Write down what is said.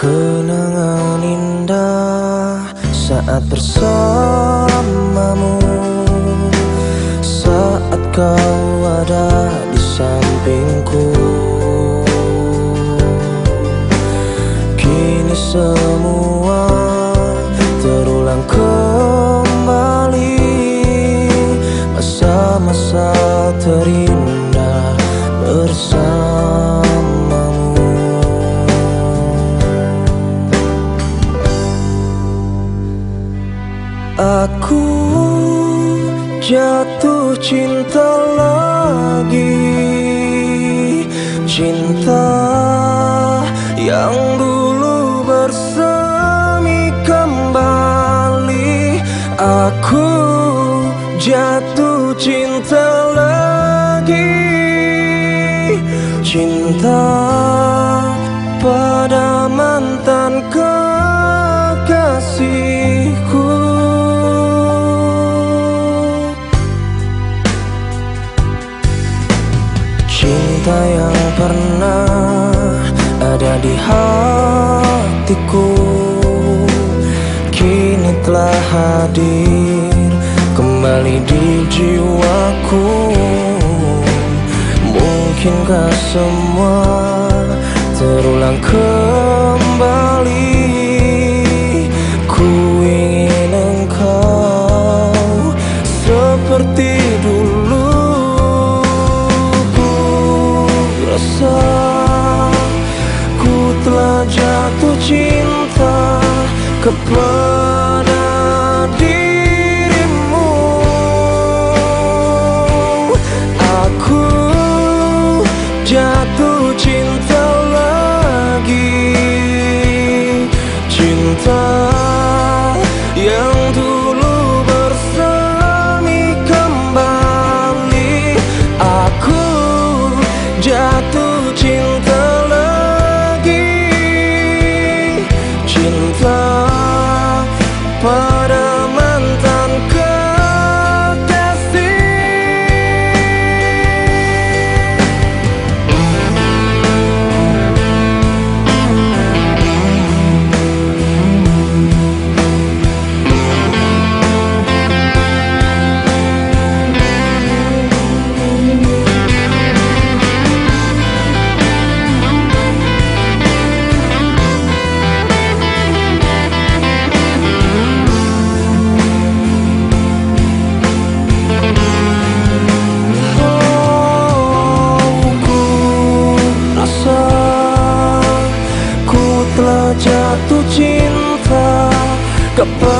Kenangan indah saat bersamamu. Saat kau ada di sampingku. Kini semua terulang kembali. Masa-masa terindah bersama Aku jatuh cinta lagi. Cinta yang dulu bersemi kembali. Aku jatuh cinta lagi. Cinta pada mantan Cinta yang pernah ada di hatiku. Kini telah hadir kembali di jiwaku. Mungkinkah semua terulang kembali Ku telah jatuh cinta kepada the.